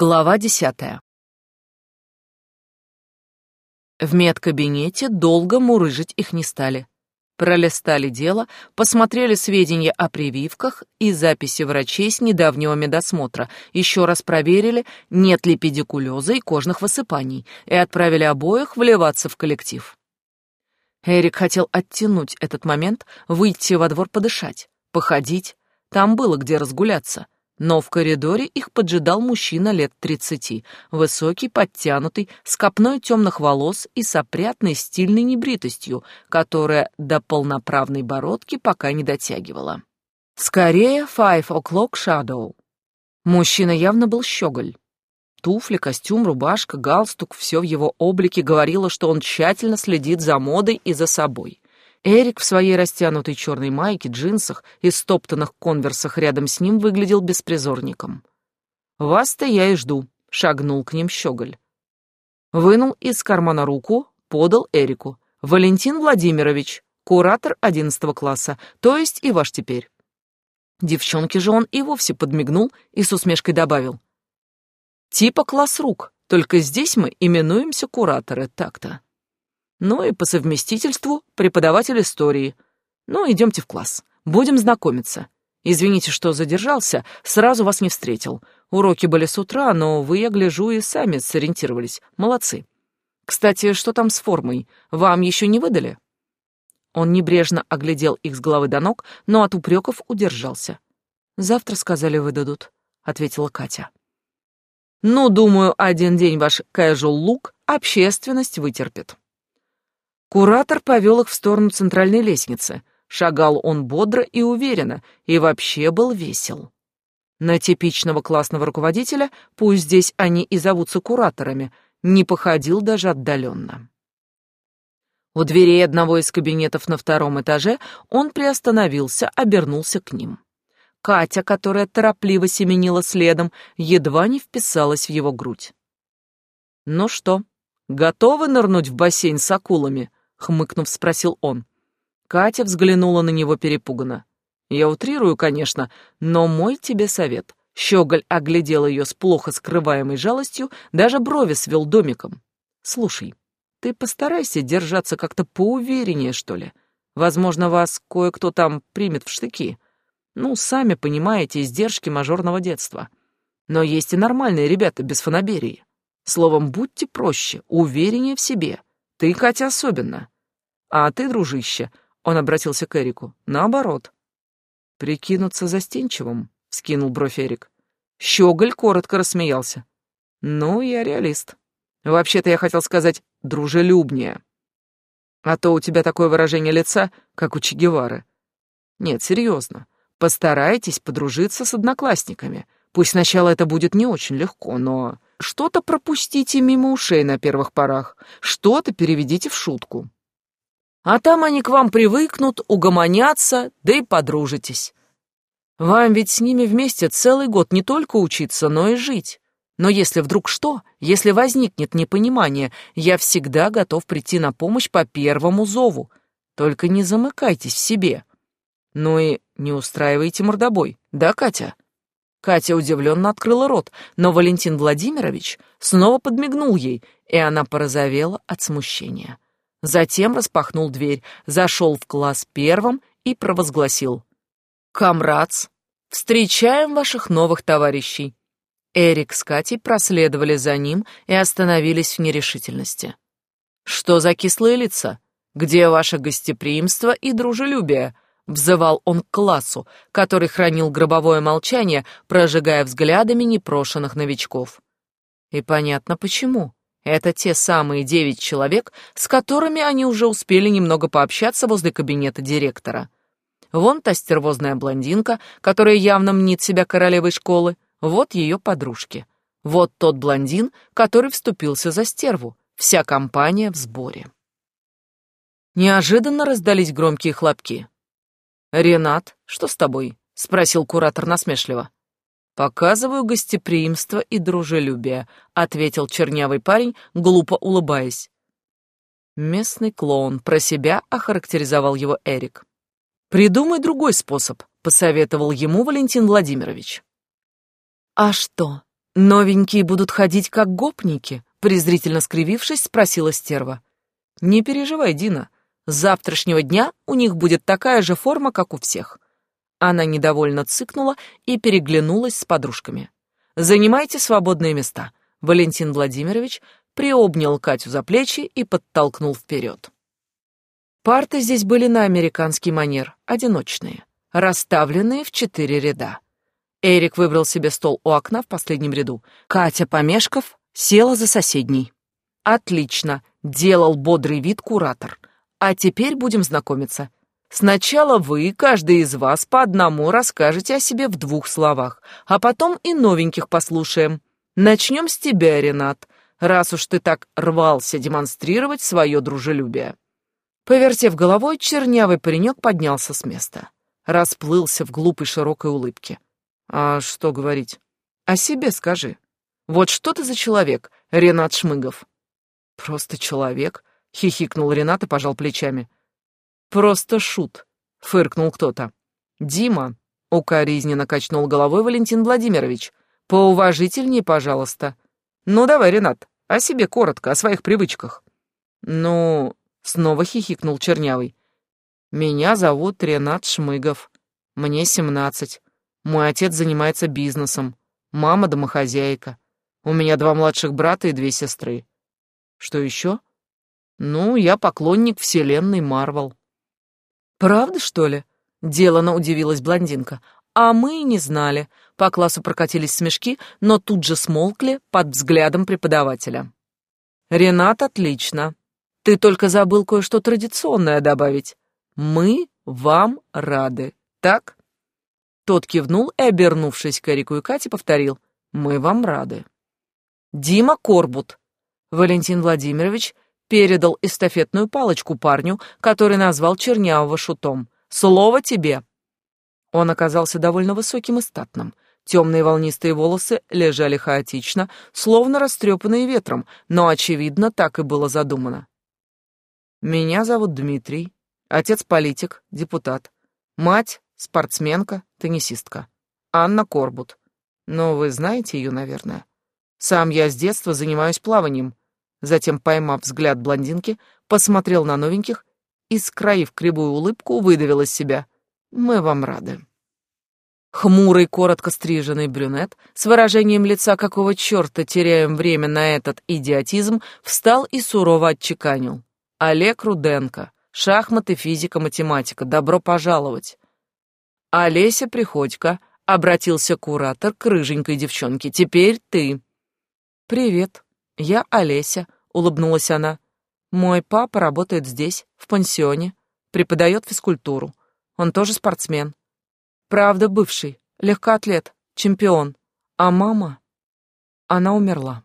Глава десятая. В медкабинете долго мурыжить их не стали. Пролистали дело, посмотрели сведения о прививках и записи врачей с недавнего медосмотра, еще раз проверили, нет ли педикулеза и кожных высыпаний, и отправили обоих вливаться в коллектив. Эрик хотел оттянуть этот момент, выйти во двор подышать, походить, там было где разгуляться — но в коридоре их поджидал мужчина лет тридцати, высокий, подтянутый, с копной темных волос и с опрятной стильной небритостью, которая до полноправной бородки пока не дотягивала. Скорее, Five O'Clock Shadow. Мужчина явно был щеголь. Туфли, костюм, рубашка, галстук — все в его облике говорило, что он тщательно следит за модой и за собой. Эрик в своей растянутой черной майке, джинсах и стоптанных конверсах рядом с ним выглядел беспризорником. «Вас-то я и жду», — шагнул к ним щеголь. Вынул из кармана руку, подал Эрику. «Валентин Владимирович, куратор одиннадцатого класса, то есть и ваш теперь». Девчонке же он и вовсе подмигнул и с усмешкой добавил. «Типа класс рук, только здесь мы именуемся кураторы, так-то» ну и по совместительству преподаватель истории. Ну, идемте в класс, будем знакомиться. Извините, что задержался, сразу вас не встретил. Уроки были с утра, но вы, я гляжу, и сами сориентировались. Молодцы. Кстати, что там с формой? Вам еще не выдали?» Он небрежно оглядел их с головы до ног, но от упреков удержался. «Завтра, сказали, выдадут», — ответила Катя. «Ну, думаю, один день ваш casual лук общественность вытерпит». Куратор повел их в сторону центральной лестницы. Шагал он бодро и уверенно, и вообще был весел. На типичного классного руководителя, пусть здесь они и зовутся кураторами, не походил даже отдаленно. У дверей одного из кабинетов на втором этаже он приостановился, обернулся к ним. Катя, которая торопливо семенила следом, едва не вписалась в его грудь. «Ну что, готовы нырнуть в бассейн с акулами?» Хмыкнув, спросил он. Катя взглянула на него перепуганно. Я утрирую, конечно, но мой тебе совет. Щеголь оглядел ее с плохо скрываемой жалостью, даже брови свел домиком. Слушай, ты постарайся держаться как-то поувереннее, что ли. Возможно, вас кое-кто там примет в штыки. Ну, сами понимаете, издержки мажорного детства. Но есть и нормальные ребята без фанаберии. Словом, будьте проще, увереннее в себе. Ты, Катя, особенно. А ты, дружище, он обратился к Эрику, наоборот. Прикинуться застенчивым, скинул бровь Эрик. Щеголь коротко рассмеялся. Ну, я реалист. Вообще-то я хотел сказать дружелюбнее. А то у тебя такое выражение лица, как у Че Гевары. Нет, серьезно. Постарайтесь подружиться с одноклассниками. Пусть сначала это будет не очень легко, но что-то пропустите мимо ушей на первых порах, что-то переведите в шутку. А там они к вам привыкнут, угомонятся, да и подружитесь. Вам ведь с ними вместе целый год не только учиться, но и жить. Но если вдруг что, если возникнет непонимание, я всегда готов прийти на помощь по первому зову. Только не замыкайтесь в себе. Ну и не устраивайте мордобой, да, Катя? Катя удивленно открыла рот, но Валентин Владимирович снова подмигнул ей, и она порозовела от смущения. Затем распахнул дверь, зашел в класс первым и провозгласил. «Камрадс, встречаем ваших новых товарищей». Эрик с Катей проследовали за ним и остановились в нерешительности. «Что за кислые лица? Где ваше гостеприимство и дружелюбие?» Взывал он к классу, который хранил гробовое молчание, прожигая взглядами непрошенных новичков. И понятно почему. Это те самые девять человек, с которыми они уже успели немного пообщаться возле кабинета директора. Вон та стервозная блондинка, которая явно мнит себя королевой школы, вот ее подружки. Вот тот блондин, который вступился за стерву. Вся компания в сборе. Неожиданно раздались громкие хлопки. «Ренат, что с тобой?» — спросил куратор насмешливо. «Показываю гостеприимство и дружелюбие», — ответил чернявый парень, глупо улыбаясь. Местный клоун про себя охарактеризовал его Эрик. «Придумай другой способ», — посоветовал ему Валентин Владимирович. «А что, Новенькие будут ходить как гопники, презрительно скривившись, спросила стерва. Не переживай, Дина. С завтрашнего дня у них будет такая же форма, как у всех. Она недовольно цыкнула и переглянулась с подружками. Занимайте свободные места. Валентин Владимирович приобнял Катю за плечи и подтолкнул вперед. Парты здесь были на американский манер, одиночные, расставленные в четыре ряда. Эрик выбрал себе стол у окна в последнем ряду. Катя, помешков, села за соседний. «Отлично», — делал бодрый вид куратор. «А теперь будем знакомиться. Сначала вы, каждый из вас, по одному расскажете о себе в двух словах, а потом и новеньких послушаем. Начнем с тебя, Ренат, раз уж ты так рвался демонстрировать свое дружелюбие». Повертев головой, чернявый паренек поднялся с места. Расплылся в глупой широкой улыбке. «А что говорить? О себе скажи. Вот что ты за человек, Ренат Шмыгов?» «Просто человек», — хихикнул Ренат и пожал плечами. «Просто шут», — фыркнул кто-то. «Дима», — укоризненно качнул головой Валентин Владимирович, «поуважительнее, пожалуйста». «Ну давай, Ренат, о себе коротко, о своих привычках». «Ну...» — снова хихикнул Чернявый. «Меня зовут Ренат Шмыгов. Мне семнадцать. Мой отец занимается бизнесом. Мама домохозяйка. У меня два младших брата и две сестры. Что еще? Ну, я поклонник вселенной Марвел. «Правда, что ли?» — делано удивилась блондинка. «А мы не знали». По классу прокатились смешки, но тут же смолкли под взглядом преподавателя. «Ренат, отлично. Ты только забыл кое-что традиционное добавить. Мы вам рады, так?» Тот кивнул и, обернувшись к Эрику и Кате, повторил. «Мы вам рады». «Дима Корбут». Валентин Владимирович передал эстафетную палочку парню, который назвал Чернявого шутом. «Слово тебе!» Он оказался довольно высоким и статным. Темные волнистые волосы лежали хаотично, словно растрепанные ветром, но, очевидно, так и было задумано. «Меня зовут Дмитрий. Отец политик, депутат. Мать — спортсменка, теннисистка. Анна Корбут. Но вы знаете ее, наверное. Сам я с детства занимаюсь плаванием, Затем, поймав взгляд блондинки, посмотрел на новеньких и, скроив кривую улыбку, выдавил из себя. «Мы вам рады». Хмурый, коротко стриженный брюнет с выражением лица какого черта теряем время на этот идиотизм, встал и сурово отчеканил. «Олег Руденко, шахматы, физика, математика, добро пожаловать!» «Олеся Приходько», — обратился куратор к рыженькой девчонке, — «теперь ты». «Привет», «Я Олеся», — улыбнулась она. «Мой папа работает здесь, в пансионе, преподает физкультуру. Он тоже спортсмен. Правда, бывший, легкоатлет, чемпион. А мама... Она умерла».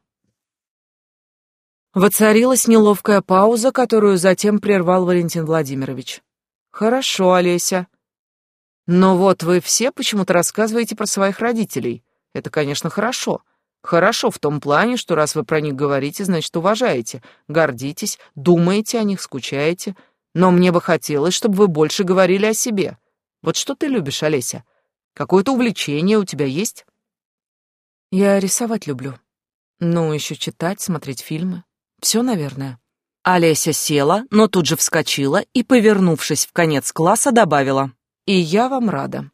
Воцарилась неловкая пауза, которую затем прервал Валентин Владимирович. «Хорошо, Олеся. Но вот вы все почему-то рассказываете про своих родителей. Это, конечно, хорошо. Хорошо в том плане, что раз вы про них говорите, значит, уважаете, гордитесь, думаете о них, скучаете. Но мне бы хотелось, чтобы вы больше говорили о себе. Вот что ты любишь, Олеся? Какое-то увлечение у тебя есть? Я рисовать люблю. Ну, еще читать, смотреть фильмы. Все, наверное. Олеся села, но тут же вскочила и, повернувшись в конец класса, добавила. «И я вам рада.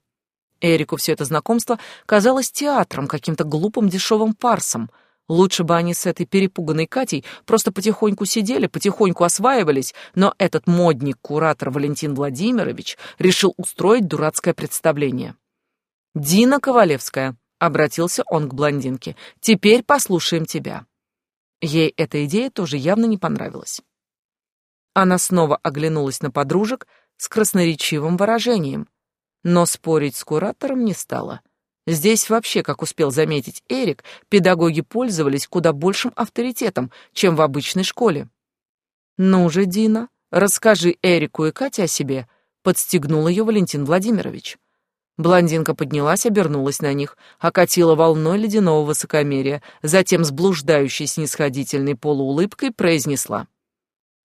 Эрику все это знакомство казалось театром, каким-то глупым дешевым фарсом. Лучше бы они с этой перепуганной Катей просто потихоньку сидели, потихоньку осваивались, но этот модник-куратор Валентин Владимирович решил устроить дурацкое представление. «Дина Ковалевская», — обратился он к блондинке, — «теперь послушаем тебя». Ей эта идея тоже явно не понравилась. Она снова оглянулась на подружек с красноречивым выражением — но спорить с куратором не стала. Здесь вообще, как успел заметить Эрик, педагоги пользовались куда большим авторитетом, чем в обычной школе. «Ну же, Дина, расскажи Эрику и Кате о себе», — подстегнул ее Валентин Владимирович. Блондинка поднялась, обернулась на них, окатила волной ледяного высокомерия, затем с блуждающей снисходительной полуулыбкой произнесла.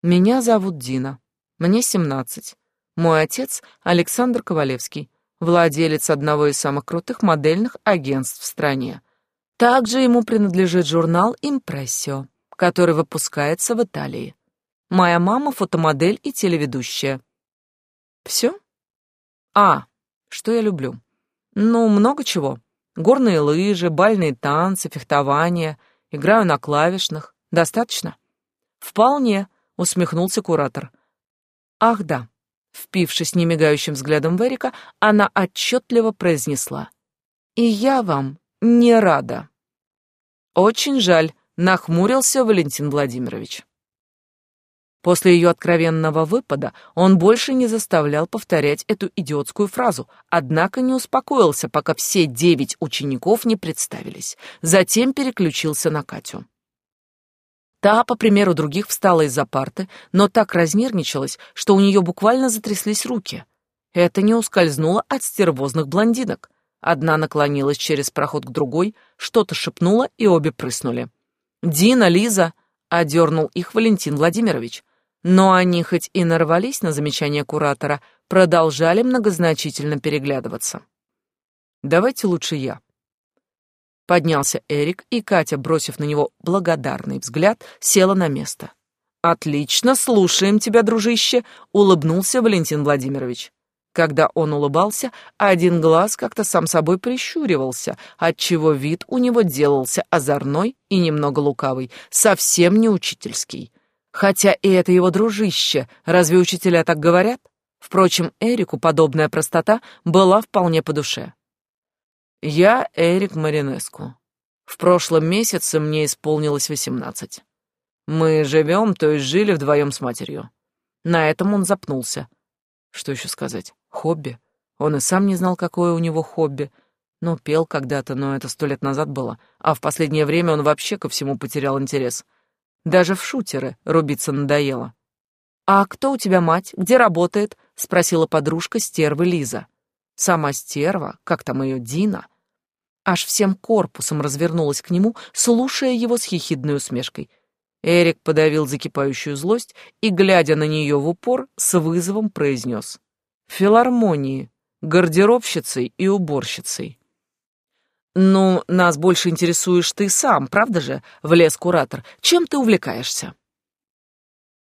«Меня зовут Дина. Мне семнадцать. Мой отец — Александр Ковалевский, владелец одного из самых крутых модельных агентств в стране. Также ему принадлежит журнал «Импрессио», который выпускается в Италии. Моя мама фотомодель и телеведущая. Все? А, что я люблю? Ну, много чего. Горные лыжи, бальные танцы, фехтование. Играю на клавишных. Достаточно? Вполне, усмехнулся куратор. Ах, да. Впившись немигающим взглядом в Эрика, она отчетливо произнесла. «И я вам не рада». «Очень жаль», — нахмурился Валентин Владимирович. После ее откровенного выпада он больше не заставлял повторять эту идиотскую фразу, однако не успокоился, пока все девять учеников не представились. Затем переключился на Катю. Та, по примеру других, встала из-за парты, но так разнервничалась, что у нее буквально затряслись руки. Это не ускользнуло от стервозных блондинок. Одна наклонилась через проход к другой, что-то шепнула, и обе прыснули. «Дина, Лиза!» — одернул их Валентин Владимирович. Но они хоть и нарвались на замечание куратора, продолжали многозначительно переглядываться. «Давайте лучше я», Поднялся Эрик, и Катя, бросив на него благодарный взгляд, села на место. «Отлично, слушаем тебя, дружище», — улыбнулся Валентин Владимирович. Когда он улыбался, один глаз как-то сам собой прищуривался, отчего вид у него делался озорной и немного лукавый, совсем не учительский. Хотя и это его дружище, разве учителя так говорят? Впрочем, Эрику подобная простота была вполне по душе. Я Эрик Маринеску. В прошлом месяце мне исполнилось восемнадцать. Мы живем, то есть жили вдвоем с матерью. На этом он запнулся. Что еще сказать? Хобби? Он и сам не знал, какое у него хобби. Ну, пел когда-то, но это сто лет назад было. А в последнее время он вообще ко всему потерял интерес. Даже в шутеры рубиться надоело. «А кто у тебя мать? Где работает?» — спросила подружка стервы Лиза. Сама стерва, как там ее, Дина, аж всем корпусом развернулась к нему, слушая его с хихидной усмешкой. Эрик подавил закипающую злость и, глядя на нее в упор, с вызовом произнес. «Филармонии, гардеробщицей и уборщицей». «Ну, нас больше интересуешь ты сам, правда же?» — влез куратор. «Чем ты увлекаешься?»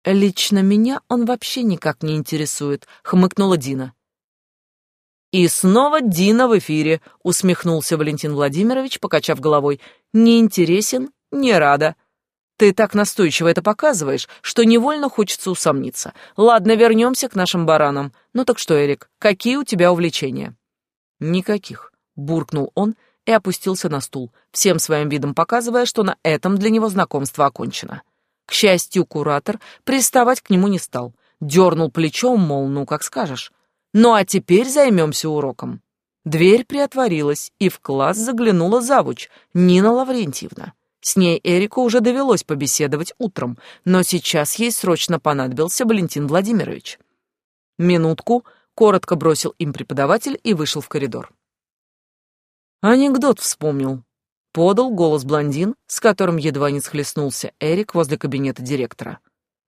«Лично меня он вообще никак не интересует», — хмыкнула Дина. «И снова Дина в эфире», — усмехнулся Валентин Владимирович, покачав головой. «Не интересен, не рада. Ты так настойчиво это показываешь, что невольно хочется усомниться. Ладно, вернемся к нашим баранам. Ну так что, Эрик, какие у тебя увлечения?» «Никаких», — буркнул он и опустился на стул, всем своим видом показывая, что на этом для него знакомство окончено. К счастью, куратор приставать к нему не стал. Дернул плечом, мол, ну как скажешь. Ну а теперь займемся уроком. Дверь приотворилась, и в класс заглянула завуч, Нина Лаврентьевна. С ней Эрику уже довелось побеседовать утром, но сейчас ей срочно понадобился Валентин Владимирович. Минутку, коротко бросил им преподаватель и вышел в коридор. Анекдот вспомнил. Подал голос блондин, с которым едва не схлестнулся Эрик возле кабинета директора.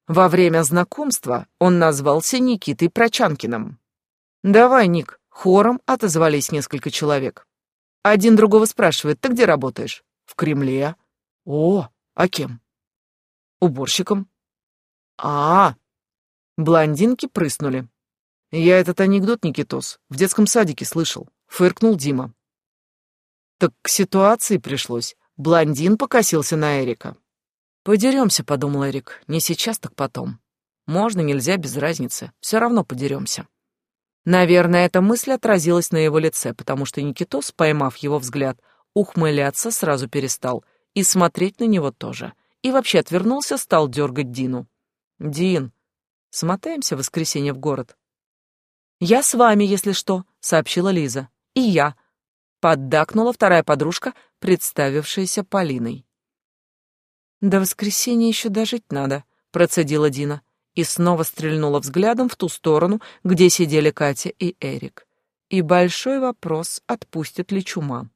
Во время знакомства он назвался Никитой Прочанкиным. «Давай, Ник», — хором отозвались несколько человек. Один другого спрашивает, «Ты где работаешь?» «В Кремле». «О, а кем?» «Уборщиком». А, -а, а Блондинки прыснули. «Я этот анекдот, Никитос, в детском садике слышал», — фыркнул Дима. «Так к ситуации пришлось». Блондин покосился на Эрика. «Подеремся», — подумал Эрик, — «не сейчас, так потом. Можно, нельзя, без разницы, все равно подеремся». Наверное, эта мысль отразилась на его лице, потому что Никитос, поймав его взгляд, ухмыляться сразу перестал, и смотреть на него тоже. И вообще отвернулся, стал дергать Дину. «Дин, смотаемся в воскресенье в город?» «Я с вами, если что», — сообщила Лиза. «И я», — поддакнула вторая подружка, представившаяся Полиной. «До воскресенья еще дожить надо», — процедила Дина и снова стрельнула взглядом в ту сторону, где сидели Катя и Эрик. И большой вопрос, отпустит ли чума.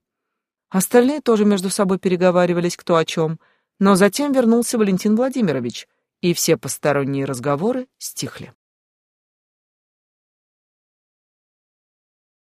Остальные тоже между собой переговаривались кто о чем, но затем вернулся Валентин Владимирович, и все посторонние разговоры стихли.